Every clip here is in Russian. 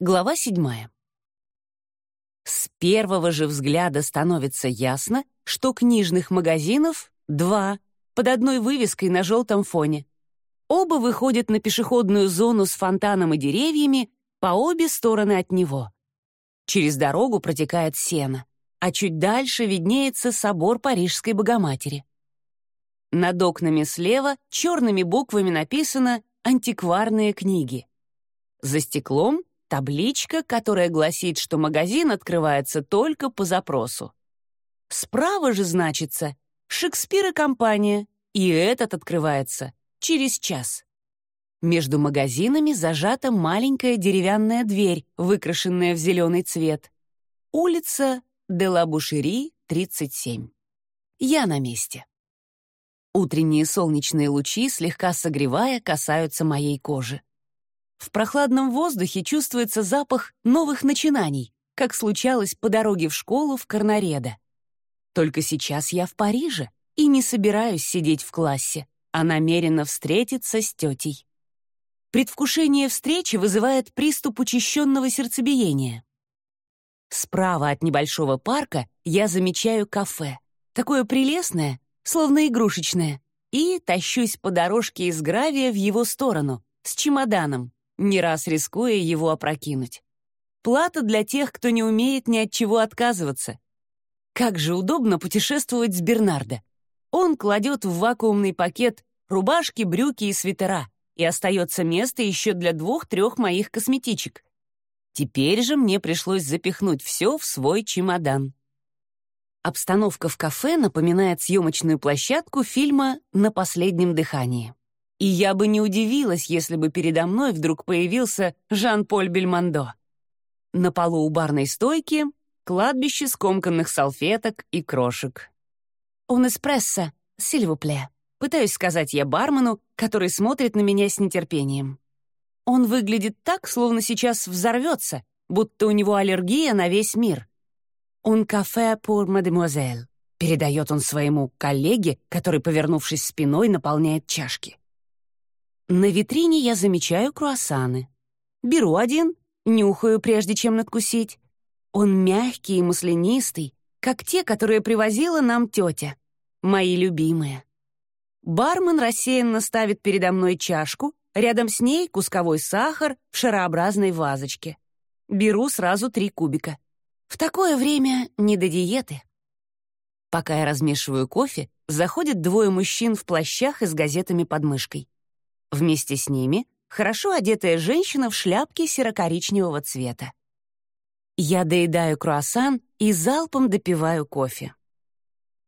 Глава седьмая. С первого же взгляда становится ясно, что книжных магазинов два, под одной вывеской на желтом фоне. Оба выходят на пешеходную зону с фонтаном и деревьями по обе стороны от него. Через дорогу протекает сено, а чуть дальше виднеется собор Парижской Богоматери. Над окнами слева черными буквами написано «Антикварные книги». За стеклом табличка, которая гласит, что магазин открывается только по запросу. Справа же значится «Шекспир и компания», и этот открывается через час. Между магазинами зажата маленькая деревянная дверь, выкрашенная в зеленый цвет. Улица де ла Бушери, 37. Я на месте. Утренние солнечные лучи, слегка согревая, касаются моей кожи. В прохладном воздухе чувствуется запах новых начинаний, как случалось по дороге в школу в Карнареда. Только сейчас я в Париже и не собираюсь сидеть в классе, а намерена встретиться с тетей. Предвкушение встречи вызывает приступ учащенного сердцебиения. Справа от небольшого парка я замечаю кафе, такое прелестное, словно игрушечное, и тащусь по дорожке из гравия в его сторону, с чемоданом, не раз рискуя его опрокинуть. Плата для тех, кто не умеет ни от чего отказываться. Как же удобно путешествовать с Бернардо. Он кладет в вакуумный пакет рубашки, брюки и свитера, и остается место еще для двух-трех моих косметичек. Теперь же мне пришлось запихнуть все в свой чемодан. Обстановка в кафе напоминает съемочную площадку фильма «На последнем дыхании». И я бы не удивилась, если бы передо мной вдруг появился Жан-Поль Бельмондо. На полу у барной стойки кладбище скомканных салфеток и крошек. «Он эспрессо, сильвупле», пытаюсь сказать я бармену, который смотрит на меня с нетерпением. Он выглядит так, словно сейчас взорвется, будто у него аллергия на весь мир. «Он кафе pour mademoiselle», — передает он своему коллеге, который, повернувшись спиной, наполняет чашки. На витрине я замечаю круассаны. Беру один, нюхаю, прежде чем надкусить. Он мягкий и маслянистый, как те, которые привозила нам тетя. Мои любимые. Бармен рассеянно ставит передо мной чашку, рядом с ней кусковой сахар в шарообразной вазочке. Беру сразу три кубика. В такое время не до диеты. Пока я размешиваю кофе, заходят двое мужчин в плащах и с газетами под мышкой. Вместе с ними хорошо одетая женщина в шляпке серо-коричневого цвета. Я доедаю круассан и залпом допиваю кофе.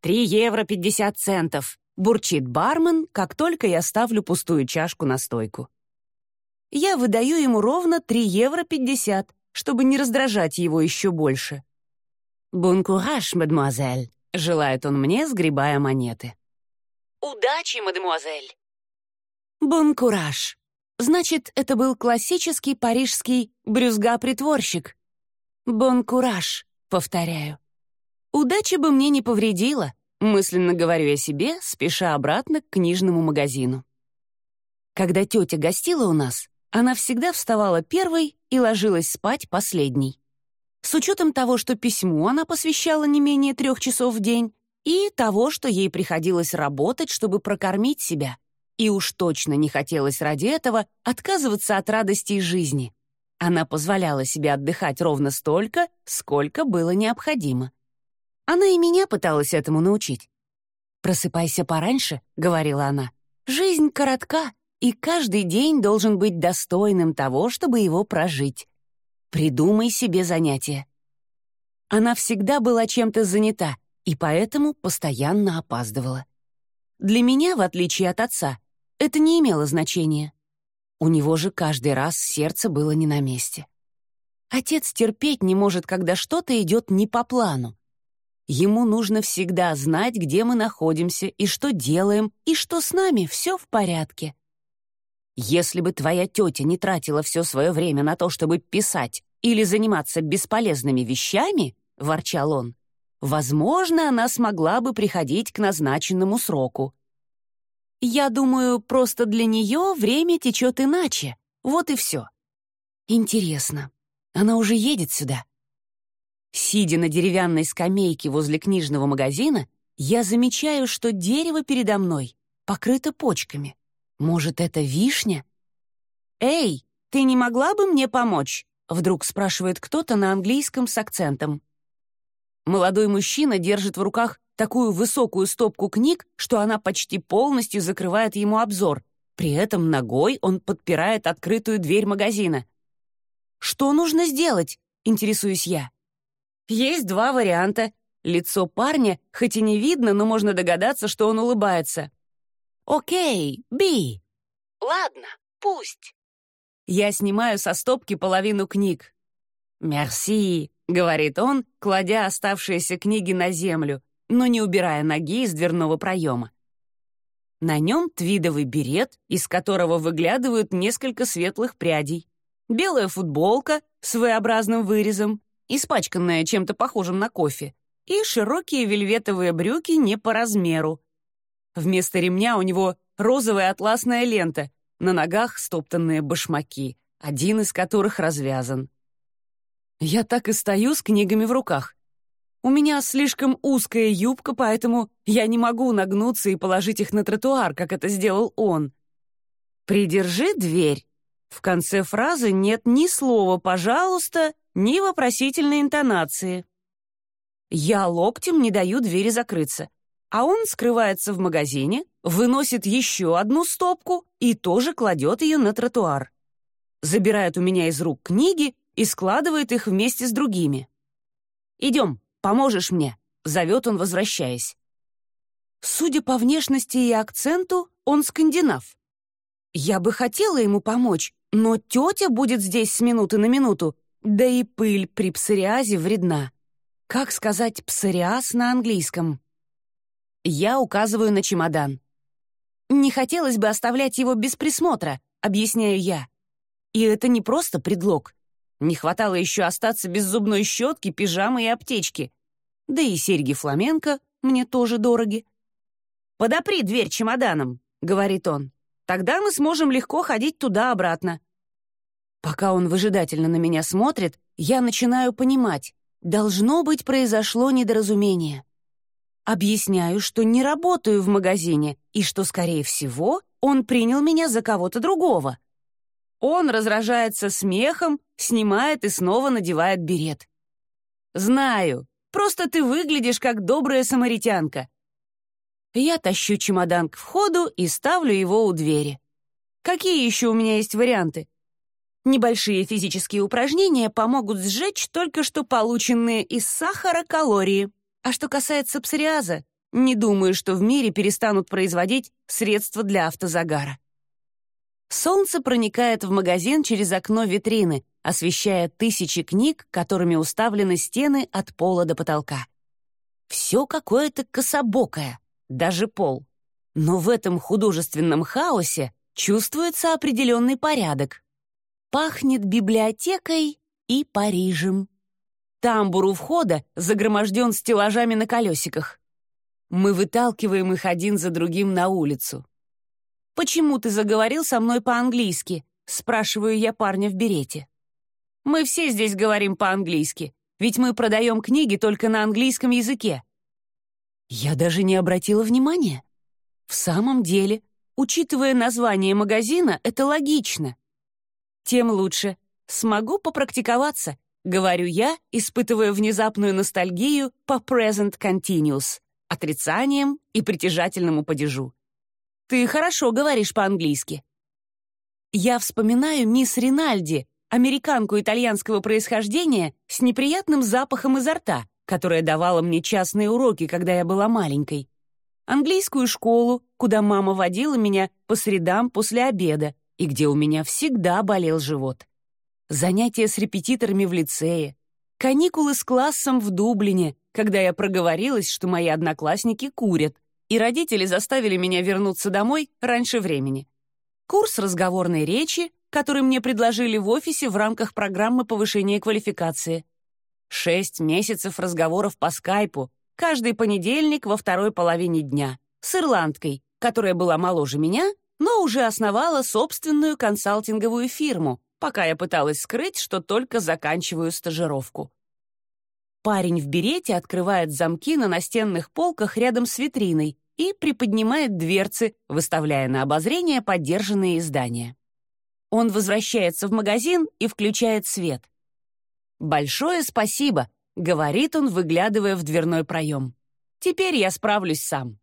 «Три евро пятьдесят центов», — бурчит бармен, как только я ставлю пустую чашку на стойку. Я выдаю ему ровно три евро пятьдесят, чтобы не раздражать его еще больше. «Бон кураж, мадемуазель», — желает он мне, сгребая монеты. «Удачи, мадемуазель», Бонкураж. Значит, это был классический парижский брюзга-притворщик. Бонкураж, повторяю. Удача бы мне не повредила, мысленно говорю я себе, спеша обратно к книжному магазину. Когда тетя гостила у нас, она всегда вставала первой и ложилась спать последней. С учетом того, что письму она посвящала не менее трех часов в день, и того, что ей приходилось работать, чтобы прокормить себя — и уж точно не хотелось ради этого отказываться от радостей жизни. Она позволяла себе отдыхать ровно столько, сколько было необходимо. Она и меня пыталась этому научить. «Просыпайся пораньше», — говорила она. «Жизнь коротка, и каждый день должен быть достойным того, чтобы его прожить. Придумай себе занятие». Она всегда была чем-то занята, и поэтому постоянно опаздывала. Для меня, в отличие от отца, это не имело значения. У него же каждый раз сердце было не на месте. Отец терпеть не может, когда что-то идет не по плану. Ему нужно всегда знать, где мы находимся и что делаем, и что с нами все в порядке. Если бы твоя тетя не тратила все свое время на то, чтобы писать или заниматься бесполезными вещами, — ворчал он, — возможно, она смогла бы приходить к назначенному сроку. Я думаю, просто для нее время течет иначе. Вот и все. Интересно, Она уже едет сюда. Сидя на деревянной скамейке возле книжного магазина, я замечаю, что дерево передо мной покрыто почками. Может, это вишня? «Эй, ты не могла бы мне помочь?» Вдруг спрашивает кто-то на английском с акцентом. Молодой мужчина держит в руках такую высокую стопку книг, что она почти полностью закрывает ему обзор. При этом ногой он подпирает открытую дверь магазина. «Что нужно сделать?» — интересуюсь я. Есть два варианта. Лицо парня, хоть и не видно, но можно догадаться, что он улыбается. «Окей, Би». «Ладно, пусть». Я снимаю со стопки половину книг. «Мерси», — говорит он, кладя оставшиеся книги на землю, но не убирая ноги из дверного проема. На нем твидовый берет, из которого выглядывают несколько светлых прядей, белая футболка с V-образным вырезом, испачканная чем-то похожим на кофе, и широкие вельветовые брюки не по размеру. Вместо ремня у него розовая атласная лента, на ногах стоптанные башмаки, один из которых развязан. Я так и стою с книгами в руках. У меня слишком узкая юбка, поэтому я не могу нагнуться и положить их на тротуар, как это сделал он. «Придержи дверь». В конце фразы нет ни слова «пожалуйста», ни вопросительной интонации. Я локтем не даю двери закрыться, а он скрывается в магазине, выносит еще одну стопку и тоже кладет ее на тротуар. Забирает у меня из рук книги и складывает их вместе с другими. «Идем, поможешь мне», — зовет он, возвращаясь. Судя по внешности и акценту, он скандинав. Я бы хотела ему помочь, но тетя будет здесь с минуты на минуту, да и пыль при псориазе вредна. Как сказать «псориаз» на английском? Я указываю на чемодан. Не хотелось бы оставлять его без присмотра, объясняю я. И это не просто предлог. Не хватало еще остаться без зубной щетки, пижамы и аптечки. Да и серьги фламенко мне тоже дороги. «Подопри дверь чемоданом», — говорит он. «Тогда мы сможем легко ходить туда-обратно». Пока он выжидательно на меня смотрит, я начинаю понимать. Должно быть, произошло недоразумение. Объясняю, что не работаю в магазине и что, скорее всего, он принял меня за кого-то другого. Он разражается смехом, снимает и снова надевает берет. «Знаю, просто ты выглядишь как добрая самаритянка». Я тащу чемодан к входу и ставлю его у двери. Какие еще у меня есть варианты? Небольшие физические упражнения помогут сжечь только что полученные из сахара калории. А что касается псориаза, не думаю, что в мире перестанут производить средства для автозагара. Солнце проникает в магазин через окно витрины, освещая тысячи книг, которыми уставлены стены от пола до потолка. Все какое-то кособокое, даже пол. Но в этом художественном хаосе чувствуется определенный порядок. Пахнет библиотекой и Парижем. Тамбур у входа загроможден стеллажами на колесиках. Мы выталкиваем их один за другим на улицу. «Почему ты заговорил со мной по-английски?» — спрашиваю я парня в берете. «Мы все здесь говорим по-английски, ведь мы продаем книги только на английском языке». Я даже не обратила внимания. В самом деле, учитывая название магазина, это логично. Тем лучше. Смогу попрактиковаться, — говорю я, испытывая внезапную ностальгию по present continuous, отрицанием и притяжательному падежу. «Ты хорошо говоришь по-английски». Я вспоминаю мисс Ринальди, американку итальянского происхождения с неприятным запахом изо рта, которая давала мне частные уроки, когда я была маленькой. Английскую школу, куда мама водила меня по средам после обеда, и где у меня всегда болел живот занятия с репетиторами в лицее, каникулы с классом в Дублине, когда я проговорилась, что мои одноклассники курят, и родители заставили меня вернуться домой раньше времени. Курс разговорной речи, который мне предложили в офисе в рамках программы повышения квалификации. Шесть месяцев разговоров по скайпу, каждый понедельник во второй половине дня, с ирландкой, которая была моложе меня, но уже основала собственную консалтинговую фирму, пока я пыталась скрыть, что только заканчиваю стажировку. Парень в берете открывает замки на настенных полках рядом с витриной и приподнимает дверцы, выставляя на обозрение подержанные издания. Он возвращается в магазин и включает свет. «Большое спасибо», — говорит он, выглядывая в дверной проем. «Теперь я справлюсь сам».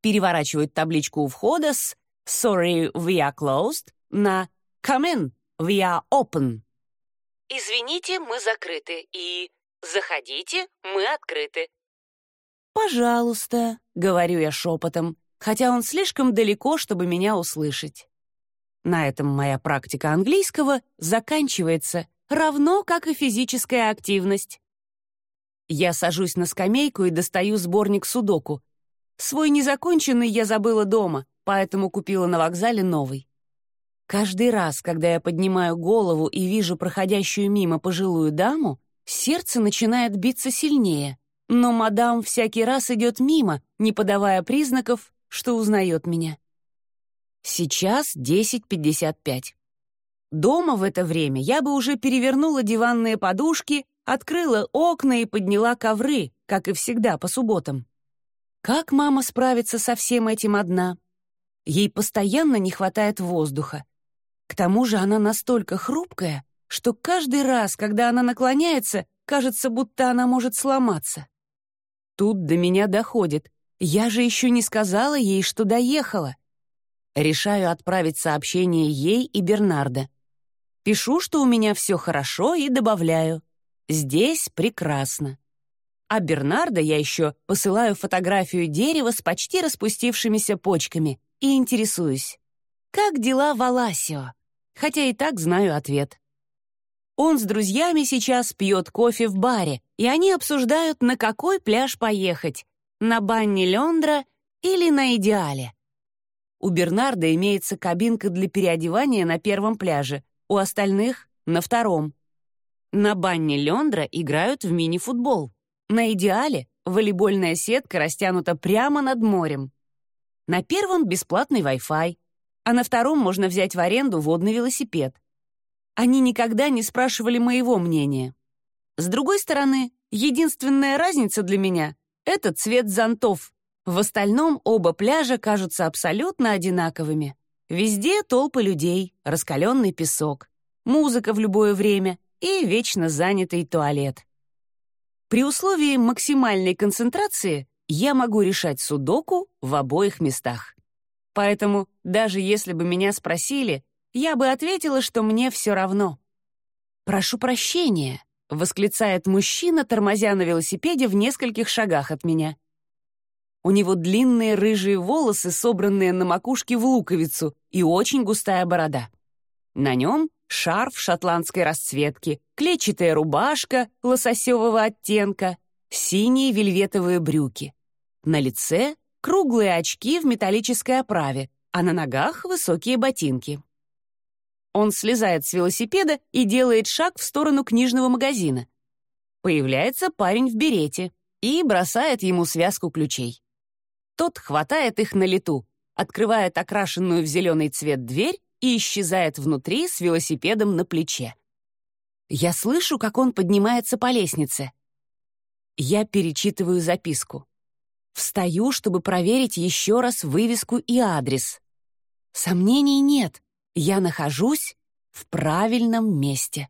Переворачивает табличку у входа с «Sorry, we are closed» на «Come in, we are open». «Извините, мы закрыты» и «Заходите, мы открыты». «Пожалуйста», — говорю я шепотом, хотя он слишком далеко, чтобы меня услышать. На этом моя практика английского заканчивается, равно как и физическая активность. Я сажусь на скамейку и достаю сборник судоку. Свой незаконченный я забыла дома, поэтому купила на вокзале новый. Каждый раз, когда я поднимаю голову и вижу проходящую мимо пожилую даму, сердце начинает биться сильнее, но мадам всякий раз идет мимо, не подавая признаков, что узнает меня. Сейчас 10.55. Дома в это время я бы уже перевернула диванные подушки, открыла окна и подняла ковры, как и всегда по субботам. Как мама справится со всем этим одна? Ей постоянно не хватает воздуха. К тому же она настолько хрупкая, что каждый раз, когда она наклоняется, кажется, будто она может сломаться. Тут до меня доходит. Я же еще не сказала ей, что доехала. Решаю отправить сообщение ей и Бернарда. Пишу, что у меня все хорошо, и добавляю. Здесь прекрасно. А Бернарда я еще посылаю фотографию дерева с почти распустившимися почками и интересуюсь. Как дела в Аласио? Хотя и так знаю ответ. Он с друзьями сейчас пьет кофе в баре, и они обсуждают, на какой пляж поехать — на Банни Лендра или на Идеале. У Бернарда имеется кабинка для переодевания на первом пляже, у остальных — на втором. На Банни Лендра играют в мини-футбол. На Идеале волейбольная сетка растянута прямо над морем. На первом бесплатный Wi-Fi, а на втором можно взять в аренду водный велосипед. Они никогда не спрашивали моего мнения. С другой стороны, единственная разница для меня — это цвет зонтов. В остальном оба пляжа кажутся абсолютно одинаковыми. Везде толпы людей, раскаленный песок, музыка в любое время и вечно занятый туалет. При условии максимальной концентрации я могу решать судоку в обоих местах. Поэтому, даже если бы меня спросили, я бы ответила, что мне все равно. «Прошу прощения», — восклицает мужчина, тормозя на велосипеде в нескольких шагах от меня. У него длинные рыжие волосы, собранные на макушке в луковицу, и очень густая борода. На нем шарф шотландской расцветки, клетчатая рубашка лососевого оттенка, синие вельветовые брюки. На лице круглые очки в металлической оправе, а на ногах высокие ботинки. Он слезает с велосипеда и делает шаг в сторону книжного магазина. Появляется парень в берете и бросает ему связку ключей. Тот хватает их на лету, открывает окрашенную в зеленый цвет дверь и исчезает внутри с велосипедом на плече. Я слышу, как он поднимается по лестнице. Я перечитываю записку. Встаю, чтобы проверить еще раз вывеску и адрес. Сомнений нет. Я нахожусь в правильном месте.